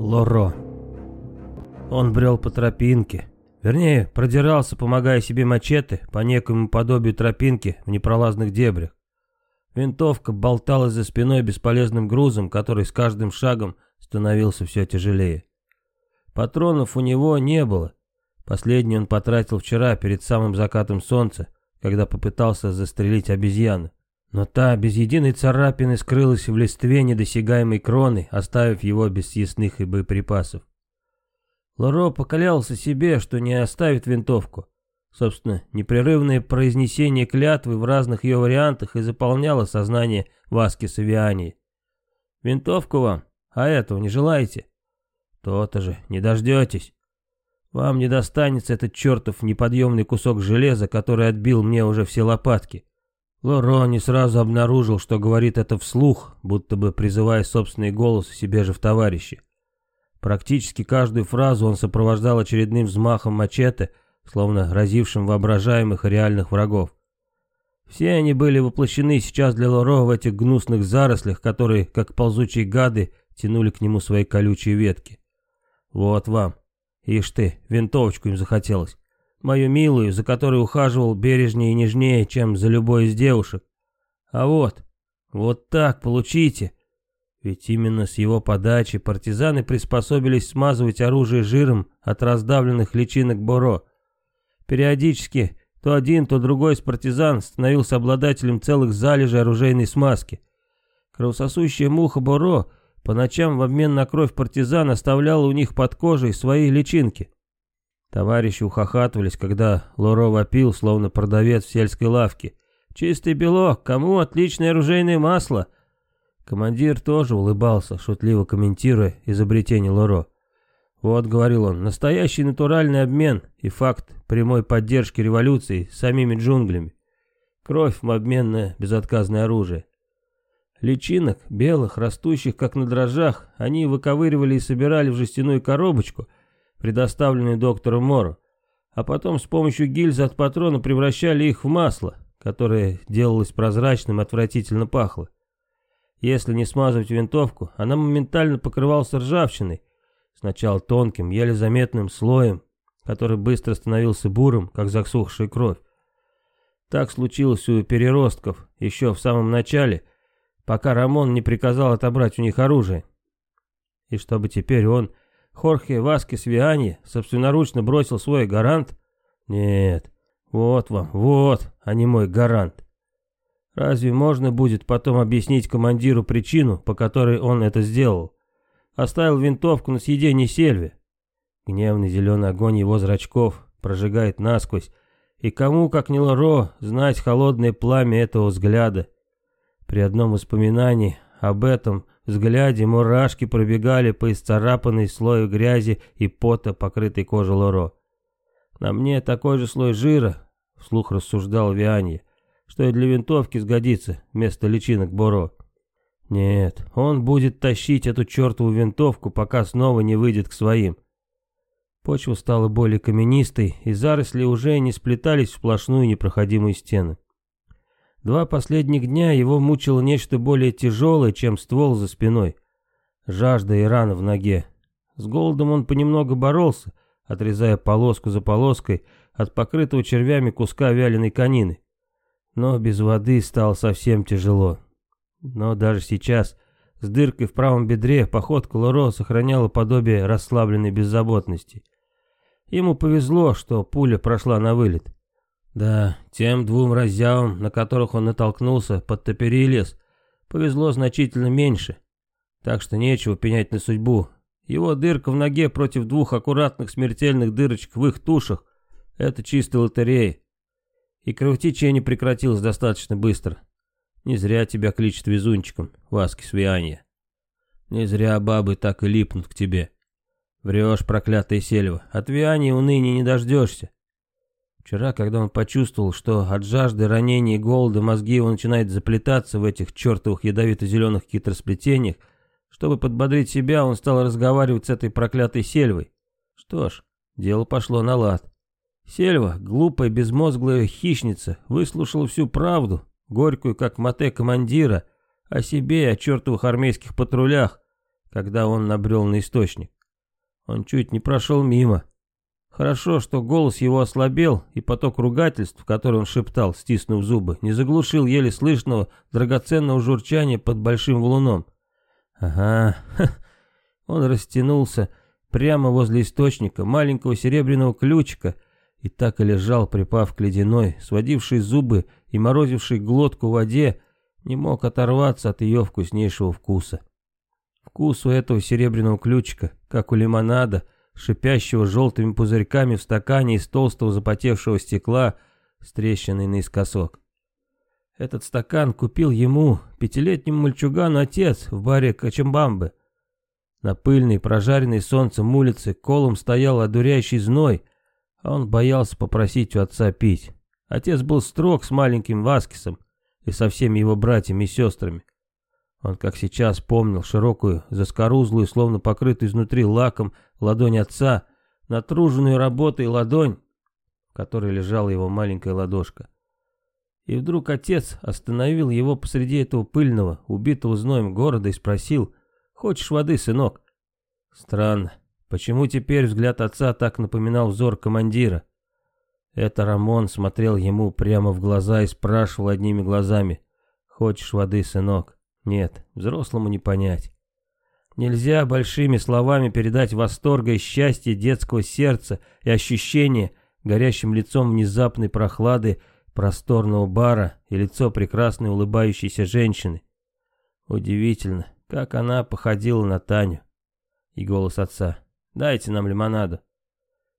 Лоро. Он брел по тропинке. Вернее, продирался, помогая себе мачете, по некоему подобию тропинки в непролазных дебрях. Винтовка болталась за спиной бесполезным грузом, который с каждым шагом становился все тяжелее. Патронов у него не было. Последний он потратил вчера перед самым закатом солнца, когда попытался застрелить обезьяну. Но та без единой царапины скрылась в листве недосягаемой кроны, оставив его без съестных и боеприпасов. Лоро поклялся себе, что не оставит винтовку. Собственно, непрерывное произнесение клятвы в разных ее вариантах и заполняло сознание Васки Савиани. «Винтовку вам? А этого не желаете?» «То-то же, не дождетесь. Вам не достанется этот чертов неподъемный кусок железа, который отбил мне уже все лопатки. Лоро не сразу обнаружил, что говорит это вслух, будто бы призывая собственный голос себе же в товарищи. Практически каждую фразу он сопровождал очередным взмахом мачете, словно разившим воображаемых и реальных врагов. Все они были воплощены сейчас для Лоро в этих гнусных зарослях, которые, как ползучие гады, тянули к нему свои колючие ветки. Вот вам. Ишь ты, винтовочку им захотелось мою милую, за которой ухаживал бережнее и нежнее, чем за любой из девушек. А вот, вот так, получите. Ведь именно с его подачи партизаны приспособились смазывать оружие жиром от раздавленных личинок Боро. Периодически то один, то другой из партизан становился обладателем целых залежей оружейной смазки. Кровососущая муха Боро по ночам в обмен на кровь партизан оставляла у них под кожей свои личинки. Товарищи ухахатывались, когда Лоро вопил, словно продавец в сельской лавке. «Чистый белок! Кому отличное оружейное масло?» Командир тоже улыбался, шутливо комментируя изобретение Лоро. «Вот», — говорил он, — «настоящий натуральный обмен и факт прямой поддержки революции самими джунглями. Кровь в обмен на безотказное оружие. Личинок, белых, растущих как на дрожжах, они выковыривали и собирали в жестяную коробочку — предоставленные доктором Мору, а потом с помощью гильзы от патрона превращали их в масло, которое делалось прозрачным и отвратительно пахло. Если не смазывать винтовку, она моментально покрывалась ржавчиной, сначала тонким, еле заметным слоем, который быстро становился бурым, как засохшая кровь. Так случилось у переростков еще в самом начале, пока Рамон не приказал отобрать у них оружие. И чтобы теперь он Хорхе Васкес Виани собственноручно бросил свой гарант? Нет, вот вам, вот, а не мой гарант. Разве можно будет потом объяснить командиру причину, по которой он это сделал? Оставил винтовку на съедении сельве. Гневный зеленый огонь его зрачков прожигает насквозь, и кому, как не Лоро, знать холодное пламя этого взгляда. При одном воспоминании об этом взгляде мурашки пробегали по исцарапанной слою грязи и пота, покрытой кожей Лоро. «На мне такой же слой жира», — вслух рассуждал Вианье, «что и для винтовки сгодится вместо личинок Боро». «Нет, он будет тащить эту чертову винтовку, пока снова не выйдет к своим». Почва стала более каменистой, и заросли уже не сплетались в сплошную непроходимую стену. Два последних дня его мучило нечто более тяжелое, чем ствол за спиной. Жажда и рана в ноге. С голодом он понемногу боролся, отрезая полоску за полоской от покрытого червями куска вяленой конины. Но без воды стало совсем тяжело. Но даже сейчас, с дыркой в правом бедре, походка Лоро сохраняла подобие расслабленной беззаботности. Ему повезло, что пуля прошла на вылет. Да, тем двум разявам, на которых он натолкнулся под топери лес, повезло значительно меньше. Так что нечего пенять на судьбу. Его дырка в ноге против двух аккуратных смертельных дырочек в их тушах — это чистая лотерея. И кровотечение прекратилось достаточно быстро. Не зря тебя кличут везунчиком, Васки Свианья. Не зря бабы так и липнут к тебе. Врешь, проклятая сельва, от Виани уныния не дождешься. Вчера, когда он почувствовал, что от жажды, ранения и голода мозги его начинают заплетаться в этих чертовых ядовито-зеленых хитросплетениях, чтобы подбодрить себя, он стал разговаривать с этой проклятой сельвой. Что ж, дело пошло на лад. Сельва, глупая, безмозглая хищница, выслушала всю правду, горькую, как мате командира, о себе и о чертовых армейских патрулях, когда он набрел на источник. Он чуть не прошел мимо. Хорошо, что голос его ослабел, и поток ругательств, который он шептал, стиснув зубы, не заглушил еле слышного драгоценного журчания под большим валуном. Ага, он растянулся прямо возле источника маленького серебряного ключика и так и лежал, припав к ледяной, сводившей зубы и морозившей глотку в воде, не мог оторваться от ее вкуснейшего вкуса. Вкус у этого серебряного ключика, как у лимонада, шипящего желтыми пузырьками в стакане из толстого запотевшего стекла с трещиной наискосок. Этот стакан купил ему, пятилетнему мальчугану, отец в баре Качамбамбы. На пыльной, прожаренной солнцем улице колом стоял одуряющий зной, а он боялся попросить у отца пить. Отец был строг с маленьким Васкисом и со всеми его братьями и сестрами. Он, как сейчас, помнил широкую, заскорузлую, словно покрытую изнутри лаком, ладонь отца, натруженную работой ладонь, в которой лежала его маленькая ладошка. И вдруг отец остановил его посреди этого пыльного, убитого зноем города и спросил, «Хочешь воды, сынок?» Странно, почему теперь взгляд отца так напоминал взор командира? Это Рамон смотрел ему прямо в глаза и спрашивал одними глазами, «Хочешь воды, сынок?» Нет, взрослому не понять. Нельзя большими словами передать восторга и счастье детского сердца и ощущение горящим лицом внезапной прохлады просторного бара и лицо прекрасной улыбающейся женщины. Удивительно, как она походила на Таню. И голос отца. «Дайте нам лимонаду».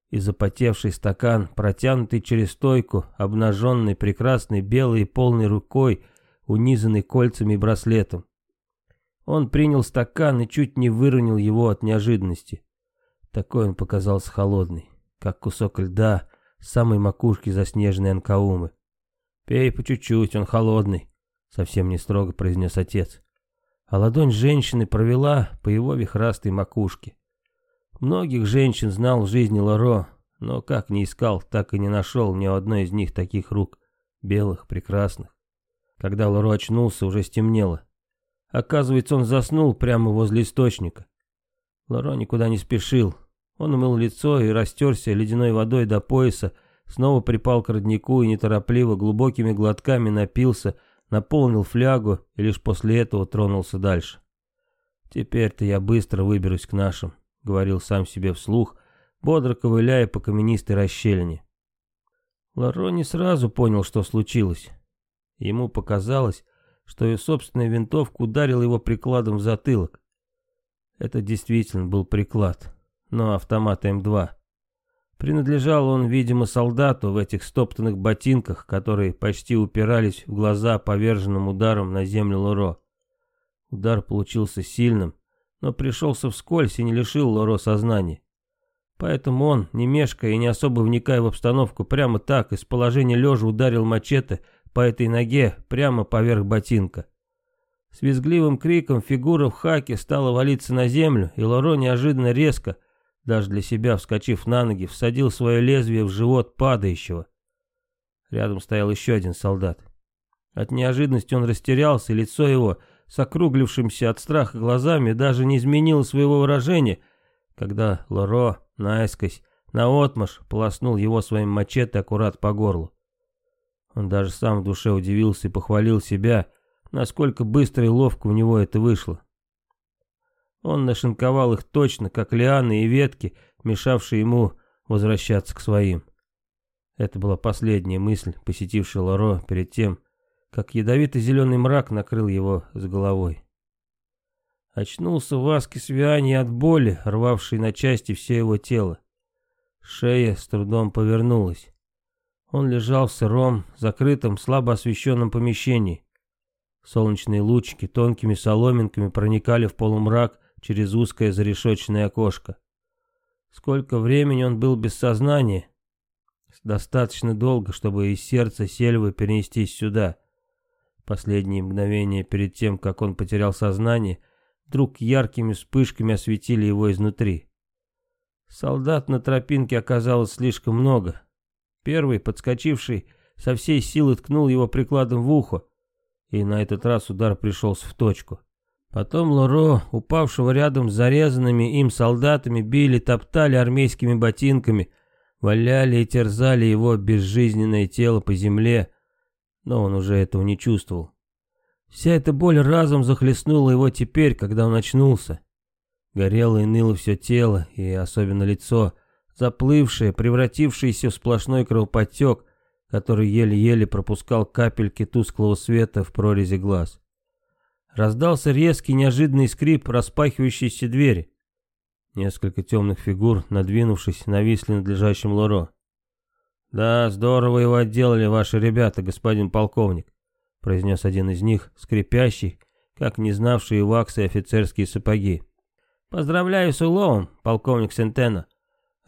И запотевший стакан, протянутый через стойку, обнаженный, прекрасной, белой и полной рукой, унизанный кольцами и браслетом. Он принял стакан и чуть не выронил его от неожиданности. Такой он показался холодный, как кусок льда с самой макушки заснеженной Анкаумы. «Пей по чуть-чуть, он холодный», — совсем не строго произнес отец. А ладонь женщины провела по его вихрастой макушке. Многих женщин знал в жизни Лоро, но как не искал, так и не нашел ни одной из них таких рук, белых, прекрасных. Когда Лоро очнулся, уже стемнело. Оказывается, он заснул прямо возле источника. Лоро никуда не спешил. Он умыл лицо и растерся ледяной водой до пояса, снова припал к роднику и неторопливо глубокими глотками напился, наполнил флягу и лишь после этого тронулся дальше. «Теперь-то я быстро выберусь к нашим», — говорил сам себе вслух, бодро ковыляя по каменистой расщелине. Ларо не сразу понял, что случилось. Ему показалось, что ее собственная винтовка ударила его прикладом в затылок. Это действительно был приклад, но автомат М2. Принадлежал он, видимо, солдату в этих стоптанных ботинках, которые почти упирались в глаза поверженным ударом на землю Лоро. Удар получился сильным, но пришелся вскользь и не лишил Лоро сознания. Поэтому он, не мешкая и не особо вникая в обстановку, прямо так, из положения лежа ударил мачете по этой ноге прямо поверх ботинка. С визгливым криком фигура в хаке стала валиться на землю, и Лоро неожиданно резко, даже для себя вскочив на ноги, всадил свое лезвие в живот падающего. Рядом стоял еще один солдат. От неожиданности он растерялся, и лицо его, с округлившимся от страха глазами, даже не изменило своего выражения, когда Лоро наискось, наотмашь, полоснул его своим мачете аккурат по горлу. Он даже сам в душе удивился и похвалил себя, насколько быстро и ловко у него это вышло. Он нашинковал их точно, как лианы и ветки, мешавшие ему возвращаться к своим. Это была последняя мысль, посетившая Лоро перед тем, как ядовитый зеленый мрак накрыл его с головой. Очнулся Васки Свиани от боли, рвавшей на части все его тело. Шея с трудом повернулась. Он лежал в сыром, закрытом, слабо освещенном помещении. Солнечные лучики тонкими соломинками проникали в полумрак через узкое зарешоченное окошко. Сколько времени он был без сознания? Достаточно долго, чтобы из сердца сельвы перенестись сюда. Последние мгновения перед тем, как он потерял сознание, вдруг яркими вспышками осветили его изнутри. Солдат на тропинке оказалось слишком много. Первый, подскочивший, со всей силы ткнул его прикладом в ухо, и на этот раз удар пришелся в точку. Потом Лоро, упавшего рядом с зарезанными им солдатами, били, топтали армейскими ботинками, валяли и терзали его безжизненное тело по земле, но он уже этого не чувствовал. Вся эта боль разом захлестнула его теперь, когда он очнулся. Горело и ныло все тело, и особенно лицо, заплывшее, превратившееся в сплошной кровоподтек, который еле-еле пропускал капельки тусклого света в прорези глаз. Раздался резкий неожиданный скрип распахивающейся двери. Несколько темных фигур, надвинувшись, нависли над лежащим Лоро. «Да, здорово его отделали ваши ребята, господин полковник», произнес один из них, скрипящий, как не знавшие ваксы офицерские сапоги. «Поздравляю с уловом, полковник Сентена»,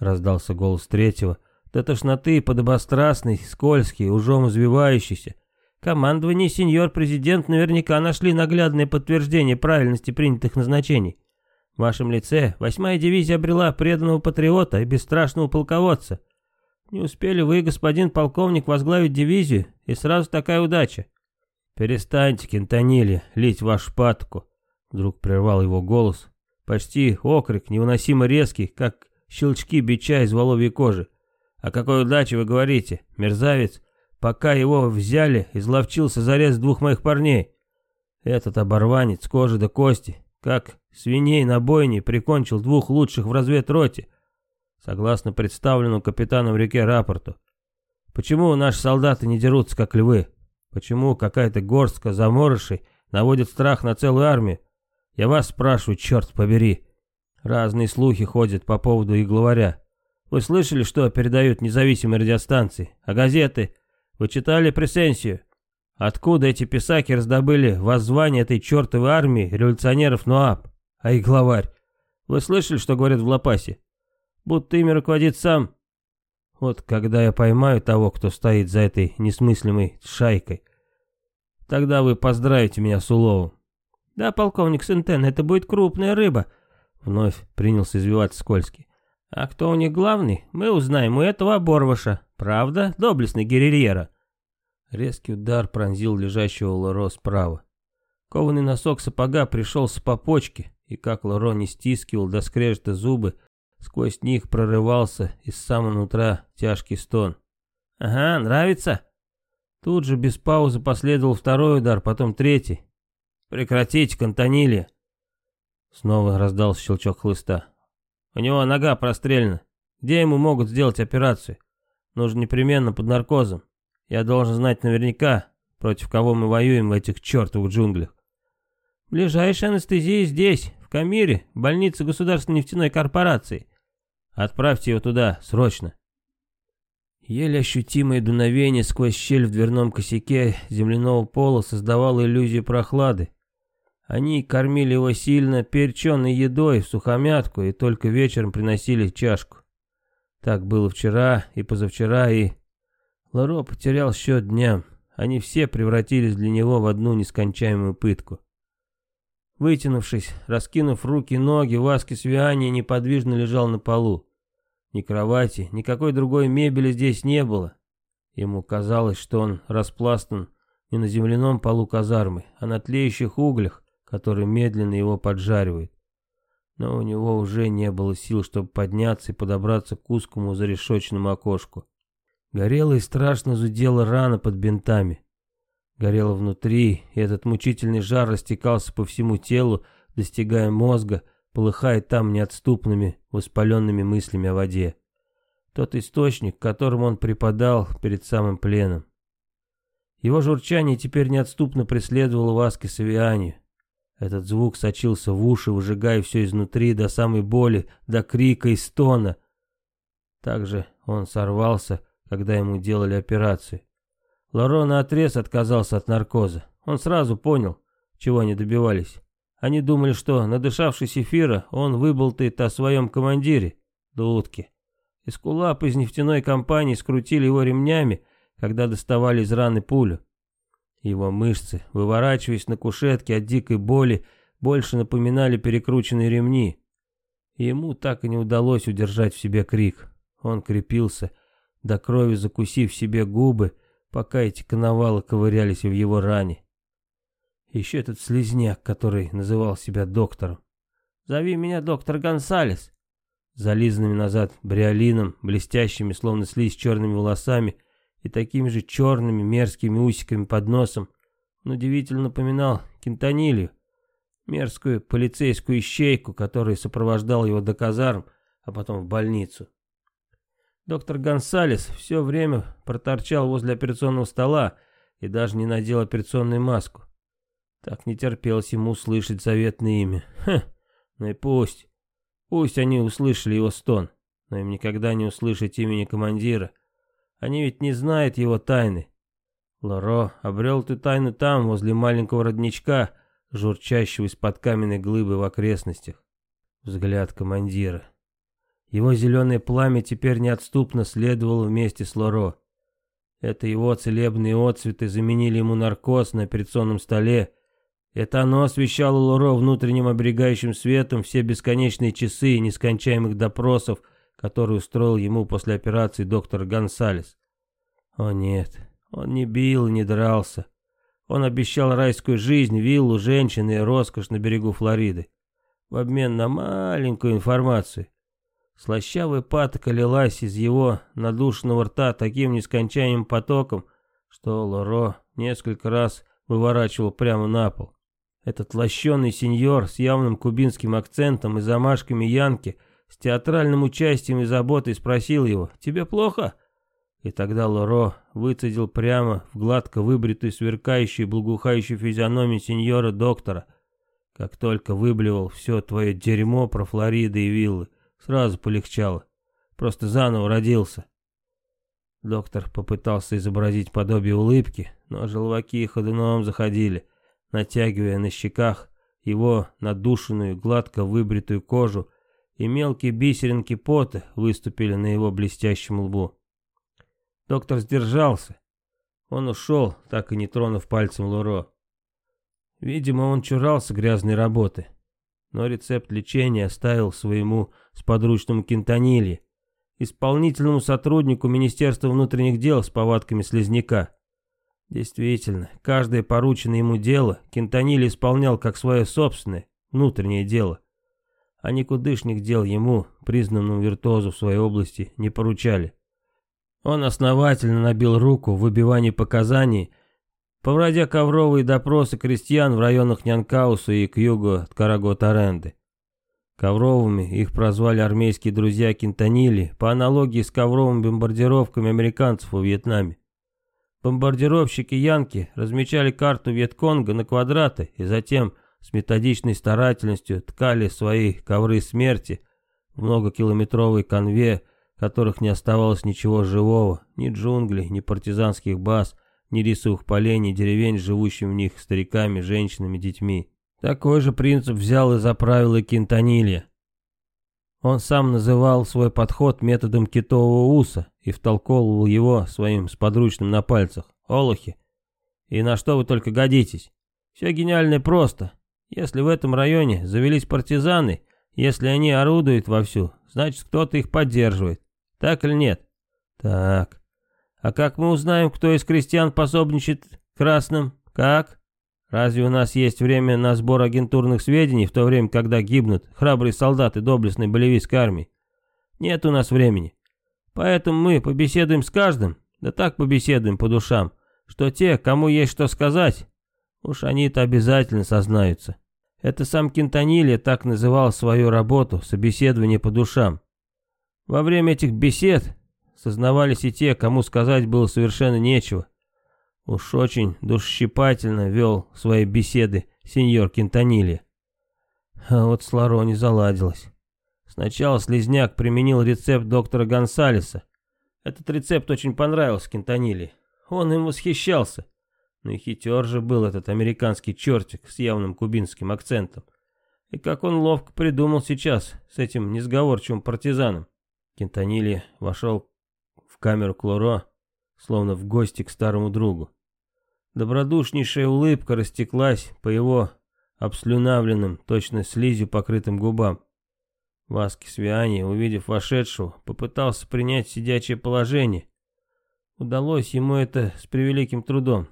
раздался голос третьего, до тошноты подобострастный, скользкий, ужом извивающийся. Командование сеньор президент наверняка нашли наглядное подтверждение правильности принятых назначений. В вашем лице восьмая дивизия обрела преданного патриота и бесстрашного полководца. Не успели вы, господин полковник, возглавить дивизию, и сразу такая удача. Перестаньте, Кентонили, лить вашу патоку. Вдруг прервал его голос. Почти окрик, невыносимо резкий, как щелчки бича из воловьей кожи. О какой удаче вы говорите, мерзавец? Пока его взяли, изловчился зарез двух моих парней. Этот оборванец кожи до кости, как свиней на бойне, прикончил двух лучших в разведроте, согласно представленному капитаном реке рапорту. Почему наши солдаты не дерутся, как львы? Почему какая-то горстка заморышей наводит страх на целую армию? Я вас спрашиваю, черт побери. Разные слухи ходят по поводу их главаря. Вы слышали, что передают независимые радиостанции? А газеты? Вы читали прессенсию? Откуда эти писаки раздобыли воззвание этой чертовой армии революционеров НОАП? А их главарь? Вы слышали, что говорят в Лопасе? Будто ими руководит сам... Вот когда я поймаю того, кто стоит за этой несмыслимой шайкой, тогда вы поздравите меня с уловом. Да, полковник Сентен, это будет крупная рыба. Вновь принялся извиваться Скользкий. А кто у них главный, мы узнаем у этого оборваша. Правда, доблестный герильера?» Резкий удар пронзил лежащего Лоро справа. Кованый носок сапога пришелся по почке, и как Лоро не стискивал до скрежета зубы, сквозь них прорывался из самого утра тяжкий стон. «Ага, нравится?» Тут же без паузы последовал второй удар, потом третий. «Прекратите, Кантонили!» Снова раздался щелчок хлыста. У него нога прострелена. Где ему могут сделать операцию? Нужно непременно под наркозом. Я должен знать наверняка, против кого мы воюем в этих чертовых джунглях. Ближайшая анестезия здесь, в Камире, в больнице государственной нефтяной корпорации. Отправьте его туда, срочно. Еле ощутимое дуновение сквозь щель в дверном косяке земляного пола создавало иллюзию прохлады, они кормили его сильно перченой едой в сухомятку и только вечером приносили чашку. Так было вчера и позавчера, и... Ларо потерял счет дням. Они все превратились для него в одну нескончаемую пытку. Вытянувшись, раскинув руки и ноги, Васкис Виани неподвижно лежал на полу. Ни кровати, никакой другой мебели здесь не было. Ему казалось, что он распластан не на земляном полу казармы, а на тлеющих углях, который медленно его поджаривает. Но у него уже не было сил, чтобы подняться и подобраться к узкому зарешоченному окошку. Горела и страшно зудела рана под бинтами. Горело внутри, и этот мучительный жар растекался по всему телу, достигая мозга, полыхая там неотступными, воспаленными мыслями о воде. Тот источник, к которому он припадал перед самым пленом. Его журчание теперь неотступно преследовало Васки Савиани, этот звук сочился в уши, выжигая все изнутри до самой боли, до крика и стона. Также он сорвался, когда ему делали операцию. Лоро наотрез отказался от наркоза. Он сразу понял, чего они добивались. Они думали, что, надышавшись эфира, он выболтает о своем командире, Дудке. Искулап из нефтяной компании скрутили его ремнями, когда доставали из раны пулю. Его мышцы, выворачиваясь на кушетке от дикой боли, больше напоминали перекрученные ремни. Ему так и не удалось удержать в себе крик. Он крепился, до крови закусив себе губы, пока эти коновалы ковырялись в его ране. Еще этот слезняк, который называл себя доктором. «Зови меня доктор Гонсалес». Зализанными назад бриолином, блестящими, словно слизь, черными волосами и такими же черными мерзкими усиками под носом, он удивительно напоминал кентонилью, мерзкую полицейскую ищейку, которая сопровождала его до казарм, а потом в больницу. Доктор Гонсалес все время проторчал возле операционного стола и даже не надел операционную маску. Так не терпелось ему услышать заветное имя. Хм, ну и пусть. Пусть они услышали его стон, но им никогда не услышать имени командира. Они ведь не знают его тайны. Лоро обрел ты тайну там, возле маленького родничка, журчащего из-под каменной глыбы в окрестностях. Взгляд командира. Его зеленое пламя теперь неотступно следовало вместе с Лоро. Это его целебные отцветы заменили ему наркоз на операционном столе. Это оно освещало Лоро внутренним оберегающим светом все бесконечные часы нескончаемых допросов, которые устроил ему после операции доктор Гонсалес. О нет, он не бил не дрался. Он обещал райскую жизнь, виллу, женщины и роскошь на берегу Флориды. В обмен на маленькую информацию. Слащавая патока лилась из его надушенного рта таким нескончаемым потоком, что Лоро несколько раз выворачивал прямо на пол. Этот лощеный сеньор с явным кубинским акцентом и замашками янки, с театральным участием и заботой спросил его «Тебе плохо?» И тогда Лоро выцедил прямо в гладко выбритую, сверкающую, благоухающую физиономию сеньора-доктора. Как только выблевал все твое дерьмо про Флориды и виллы, сразу полегчало. Просто заново родился. Доктор попытался изобразить подобие улыбки, но желваки ходуном заходили, натягивая на щеках его надушенную, гладко выбритую кожу, и мелкие бисеринки пота выступили на его блестящем лбу. Доктор сдержался. Он ушел, так и не тронув пальцем Луро. Видимо, он чурался грязной работы. Но рецепт лечения оставил своему сподручному кентонилье, исполнительному сотруднику Министерства внутренних дел с повадками слезняка. Действительно, каждое порученное ему дело Кентониль исполнял как свое собственное, внутреннее дело. А никудышних дел ему, признанному виртуозу в своей области, не поручали. Он основательно набил руку в выбивании показаний, проводя ковровые допросы крестьян в районах Нянкауса и к югу от Караго-Таренды. Ковровыми их прозвали армейские друзья Кентонили по аналогии с ковровыми бомбардировками американцев во Вьетнаме. Бомбардировщики Янки размечали карту Вьетконга на квадраты и затем с методичной старательностью ткали свои ковры смерти в многокилометровой конве которых не оставалось ничего живого, ни джунглей, ни партизанских баз, ни рисовых полей, ни деревень, живущими в них стариками, женщинами, детьми. Такой же принцип взял и за правило Кентонилья. Он сам называл свой подход методом китового уса и втолковывал его своим сподручным на пальцах. Олухи. И на что вы только годитесь? Все гениально просто. Если в этом районе завелись партизаны, если они орудуют вовсю, значит кто-то их поддерживает. Так или нет? Так. А как мы узнаем, кто из крестьян пособничает красным? Как? Разве у нас есть время на сбор агентурных сведений в то время, когда гибнут храбрые солдаты доблестной боливийской армии? Нет у нас времени. Поэтому мы побеседуем с каждым, да так побеседуем по душам, что те, кому есть что сказать, уж они-то обязательно сознаются. Это сам Кентонилья так называл свою работу, собеседование по душам. Во время этих бесед сознавались и те, кому сказать было совершенно нечего. Уж очень душщипательно вел свои беседы сеньор Кентонилья. А вот с Ларо не заладилось. Сначала слезняк применил рецепт доктора Гонсалеса. Этот рецепт очень понравился Кентонилье. Он им восхищался. Но и хитер же был этот американский чертик с явным кубинским акцентом. И как он ловко придумал сейчас с этим несговорчивым партизаном. Кентонили вошел в камеру Клоро, словно в гости к старому другу. Добродушнейшая улыбка растеклась по его обслюнавленным, точно слизью покрытым губам. Васки Свиани, увидев вошедшего, попытался принять сидячее положение. Удалось ему это с превеликим трудом.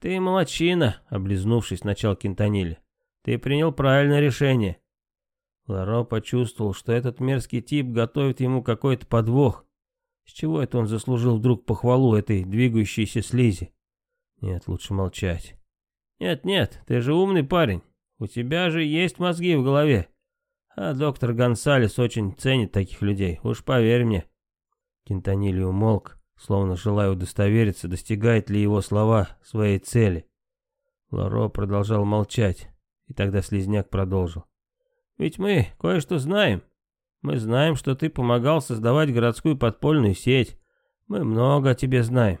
«Ты молочина», — облизнувшись, начал Кентанили. «Ты принял правильное решение». Ларо почувствовал, что этот мерзкий тип готовит ему какой-то подвох. С чего это он заслужил вдруг похвалу этой двигающейся слизи? Нет, лучше молчать. «Нет-нет, ты же умный парень. У тебя же есть мозги в голове. А доктор Гонсалес очень ценит таких людей, уж поверь мне». Кентанили умолк, словно желая удостовериться, достигает ли его слова своей цели. Ларо продолжал молчать, и тогда слезняк продолжил. «Ведь мы кое-что знаем. Мы знаем, что ты помогал создавать городскую подпольную сеть. Мы много о тебе знаем,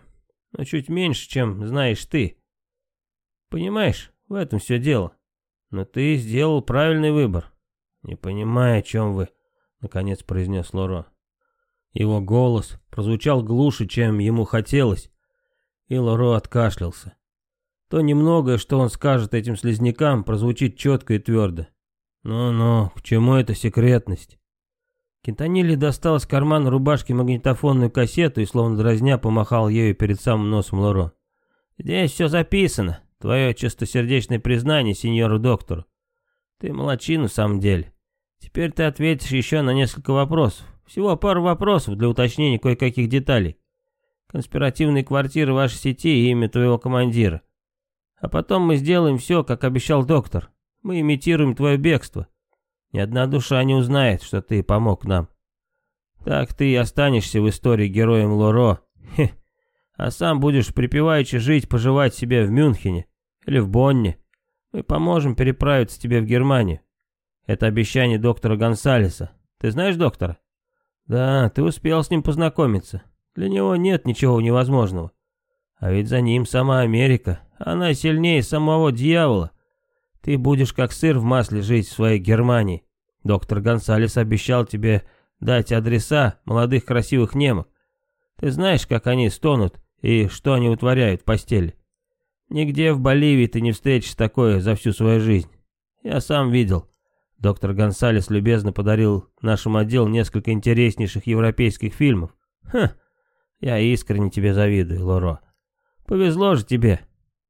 но чуть меньше, чем знаешь ты. Понимаешь, в этом все дело. Но ты сделал правильный выбор. Не понимаю, о чем вы, наконец произнес Лоро. Его голос прозвучал глуше, чем ему хотелось, и Лоро откашлялся. То немногое, что он скажет этим слизнякам, прозвучит четко и твердо. «Ну-ну, к чему эта секретность?» Кентанили достал из кармана рубашки магнитофонную кассету и, словно дразня, помахал ею перед самым носом Лоро. «Здесь все записано. Твое чистосердечное признание сеньору доктору. Ты молочина в самом деле. Теперь ты ответишь еще на несколько вопросов. Всего пару вопросов для уточнения кое-каких деталей. Конспиративные квартиры вашей сети и имя твоего командира. А потом мы сделаем все, как обещал доктор. Мы имитируем твое бегство. Ни одна душа не узнает, что ты помог нам. Так ты и останешься в истории героем Лоро. Хе. А сам будешь припеваючи жить, поживать себе в Мюнхене или в Бонне. Мы поможем переправиться тебе в Германию. Это обещание доктора Гонсалеса. Ты знаешь доктора? Да, ты успел с ним познакомиться. Для него нет ничего невозможного. А ведь за ним сама Америка. Она сильнее самого дьявола. Ты будешь как сыр в масле жить в своей Германии. Доктор Гонсалес обещал тебе дать адреса молодых красивых немок. Ты знаешь, как они стонут и что они утворяют в постели. Нигде в Боливии ты не встретишь такое за всю свою жизнь. Я сам видел. Доктор Гонсалес любезно подарил нашему отделу несколько интереснейших европейских фильмов. Ха, я искренне тебе завидую, Лоро. Повезло же тебе.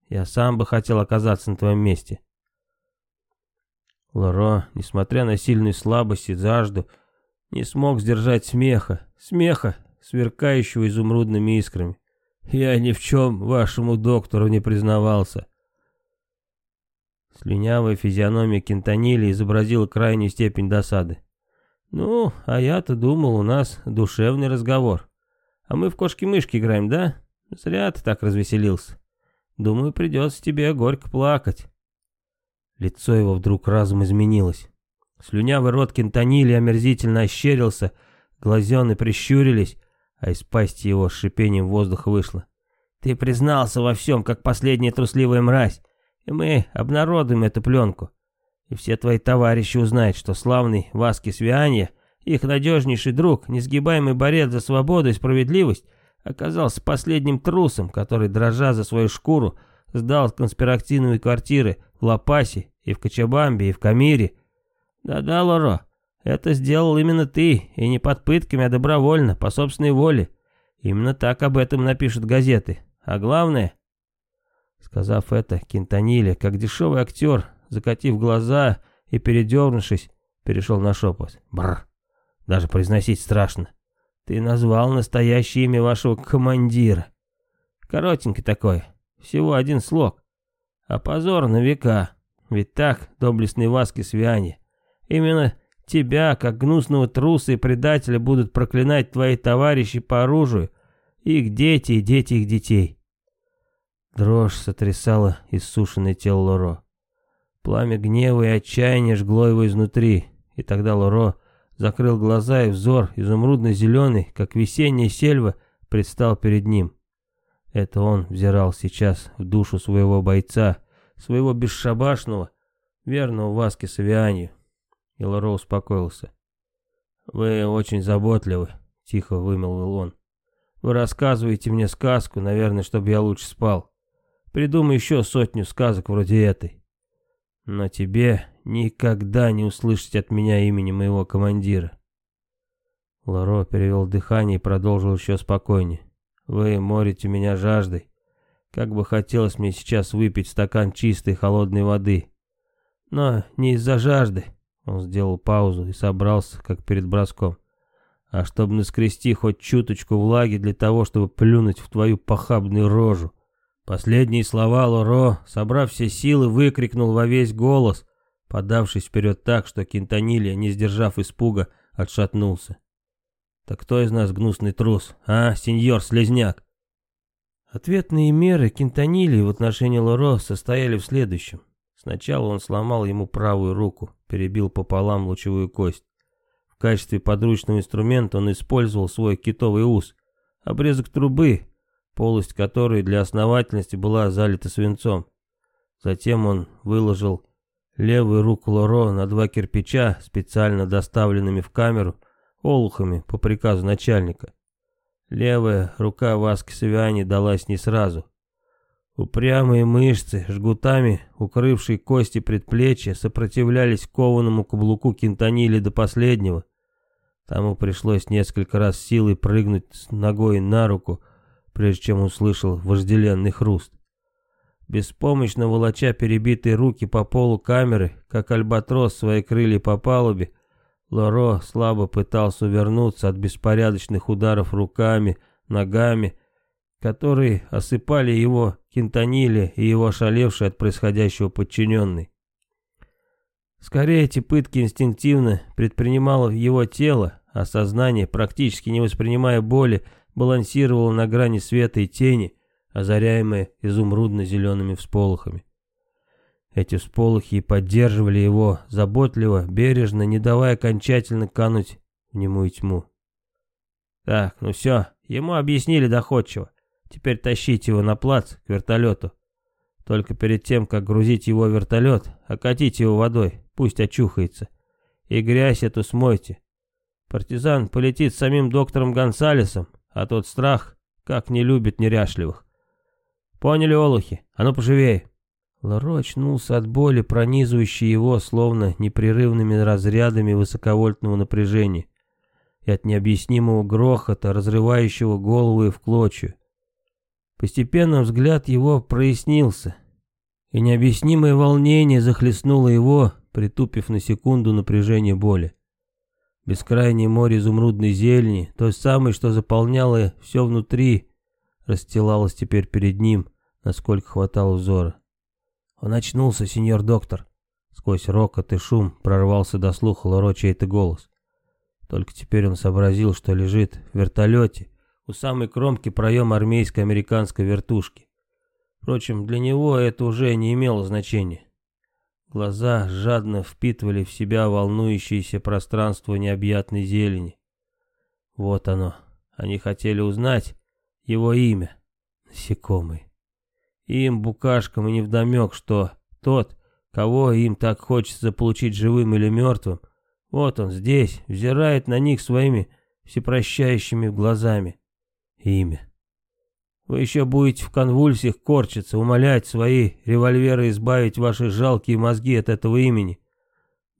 Я сам бы хотел оказаться на твоем месте. Лоро, несмотря на сильную слабость и жажду, не смог сдержать смеха, смеха, сверкающего изумрудными искрами. Я ни в чем вашему доктору не признавался. Слюнявая физиономия Кентанили изобразила крайнюю степень досады. «Ну, а я-то думал, у нас душевный разговор. А мы в кошки-мышки играем, да? Зря ты так развеселился. Думаю, придется тебе горько плакать». Лицо его вдруг разом изменилось. Слюнявый рот Кентанили омерзительно ощерился, глазены прищурились, а из пасти его с шипением воздуха вышло. «Ты признался во всем, как последняя трусливая мразь, и мы обнародуем эту пленку. И все твои товарищи узнают, что славный Васкис Вианья, их надежнейший друг, несгибаемый борец за свободу и справедливость, оказался последним трусом, который, дрожа за свою шкуру, сдал конспиративные квартиры в Лапасе и в Кочабамбе и в Камире. Да-да, Лоро, это сделал именно ты, и не под пытками, а добровольно, по собственной воле. Именно так об этом напишут газеты. А главное... Сказав это, Кентаниле, как дешевый актер, закатив глаза и передернувшись, перешел на шепот. Бррр, даже произносить страшно. Ты назвал настоящее имя вашего командира. Коротенький такой, всего один слог. А позор на века. Ведь так, доблестный Васки Свиани. Именно Тебя, как гнусного труса и предателя, будут проклинать твои товарищи по оружию, их дети и дети их детей. Дрожь сотрясала иссушенное тело Лоро. Пламя гнева и отчаяния жгло его изнутри, и тогда Лоро закрыл глаза, и взор, изумрудно-зеленый, как весенняя сельва, предстал перед ним. Это он взирал сейчас в душу своего бойца, своего бесшабашного, верного Васки Савианию. И Лоро успокоился. «Вы очень заботливы», — тихо вымолвил он. «Вы рассказываете мне сказку, наверное, чтобы я лучше спал. Придумай еще сотню сказок вроде этой. Но тебе никогда не услышать от меня имени моего командира». Лоро перевел дыхание и продолжил еще спокойнее. «Вы морите меня жаждой. Как бы хотелось мне сейчас выпить стакан чистой холодной воды. Но не из-за жажды. Он сделал паузу и собрался, как перед броском. А чтобы наскрести хоть чуточку влаги для того, чтобы плюнуть в твою похабную рожу. Последние слова Лоро, собрав все силы, выкрикнул во весь голос, подавшись вперед так, что Кентанилья, не сдержав испуга, отшатнулся. «Так кто из нас гнусный трус, а, сеньор Слезняк?» Ответные меры Кентанильи в отношении Лоро состояли в следующем. Сначала он сломал ему правую руку, перебил пополам лучевую кость. В качестве подручного инструмента он использовал свой китовый ус, обрезок трубы, полость которой для основательности была залита свинцом. Затем он выложил левую руку Лоро на два кирпича, специально доставленными в камеру, олухами по приказу начальника. Левая рука Васки Савиани далась не сразу. Упрямые мышцы, жгутами, укрывшие кости предплечья, сопротивлялись кованому каблуку кентанили до последнего. Тому пришлось несколько раз силой прыгнуть с ногой на руку, прежде чем услышал вожделенный хруст. Беспомощно волоча перебитые руки по полу камеры, как альбатрос свои крылья по палубе, Лоро слабо пытался увернуться от беспорядочных ударов руками, ногами, которые осыпали его Кентанили и его ошалевший от происходящего подчиненный. Скорее эти пытки инстинктивно предпринимало его тело, а сознание, практически не воспринимая боли, балансировало на грани света и тени, озаряемое изумрудно-зелеными всполохами. Эти всполохи поддерживали его заботливо, бережно, не давая окончательно кануть в немую тьму. Так, ну все, ему объяснили доходчиво. Теперь тащите его на плац к вертолету. Только перед тем, как грузить его в вертолет, окатите его водой, пусть очухается. И грязь эту смойте. Партизан полетит с самим доктором Гонсалесом, а тот страх, как не любит неряшливых. Поняли, олухи? А ну поживее. Ларо очнулся от боли, пронизывающей его, словно непрерывными разрядами высоковольтного напряжения, и от необъяснимого грохота, разрывающего голову и в клочья. Постепенно взгляд его прояснился, и необъяснимое волнение захлестнуло его, притупив на секунду напряжение боли. Бескрайнее море изумрудной зелени, то самое, что заполняло все внутри, расстилалось теперь перед ним, насколько хватало взора. «Он очнулся, сеньор доктор!» Сквозь рокот и шум прорвался до слуха Лоро чей-то голос. Только теперь он сообразил, что лежит в вертолете у самой кромки проема армейской американской вертушки. Впрочем, для него это уже не имело значения. Глаза жадно впитывали в себя волнующееся пространство необъятной зелени. Вот оно. Они хотели узнать его имя. Насекомый. Им, букашкам, и невдомек, что тот, кого им так хочется заполучить живым или мертвым, вот он здесь, взирает на них своими всепрощающими глазами. Имя. Вы еще будете в конвульсиях корчиться, умолять свои револьверы избавить ваши жалкие мозги от этого имени.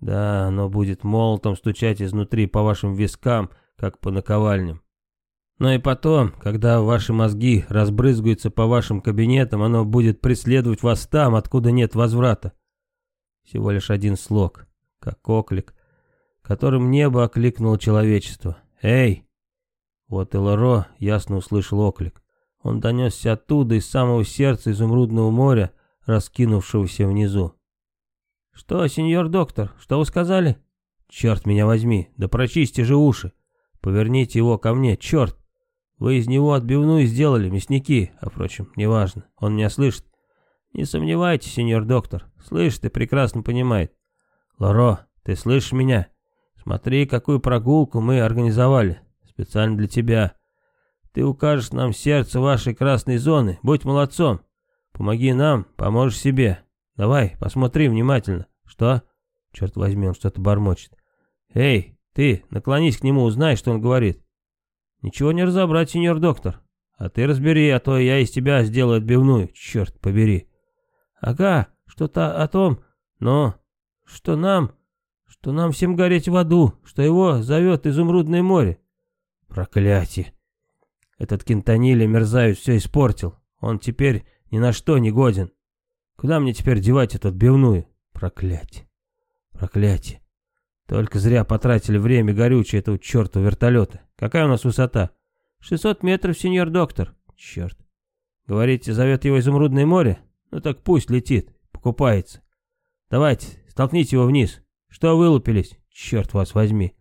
Да, оно будет молотом стучать изнутри по вашим вискам, как по наковальням. Но и потом, когда ваши мозги разбрызгаются по вашим кабинетам, оно будет преследовать вас там, откуда нет возврата. Всего лишь один слог, как оклик, которым небо окликнуло человечество. «Эй!» Вот и Ларо ясно услышал оклик. Он донесся оттуда, из самого сердца изумрудного моря, раскинувшегося внизу. «Что, сеньор доктор, что вы сказали?» «Черт меня возьми, да прочисти же уши! Поверните его ко мне, черт! Вы из него отбивную сделали, мясники, а впрочем, неважно, он меня слышит. Не сомневайтесь, сеньор доктор, слышит и прекрасно понимает. Лоро, ты слышишь меня? Смотри, какую прогулку мы организовали, специально для тебя. Ты укажешь нам сердце вашей красной зоны, будь молодцом. Помоги нам, поможешь себе. Давай, посмотри внимательно. Что? Черт возьми, он что-то бормочет. Эй, ты, наклонись к нему, узнай, что он говорит. «Ничего не разобрать, сеньор доктор. А ты разбери, а то я из тебя сделаю отбивную, черт побери». «Ага, что-то о том, но что нам, что нам всем гореть в аду, что его зовет изумрудное море». «Проклятие! Этот Кентанили мерзавец все испортил. Он теперь Ни на что не годен. Куда мне теперь девать эту отбивную? Проклятие. Проклятие. Только зря потратили время горючее этого чертова вертолета. Какая у нас высота? 600 метров, сеньор доктор. Черт. Говорите, зовет его Изумрудное море? Ну так пусть летит, покупается. Давайте, столкните его вниз. Что вылупились? Черт вас возьми.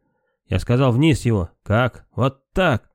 Я сказал вниз его. Как? Вот так.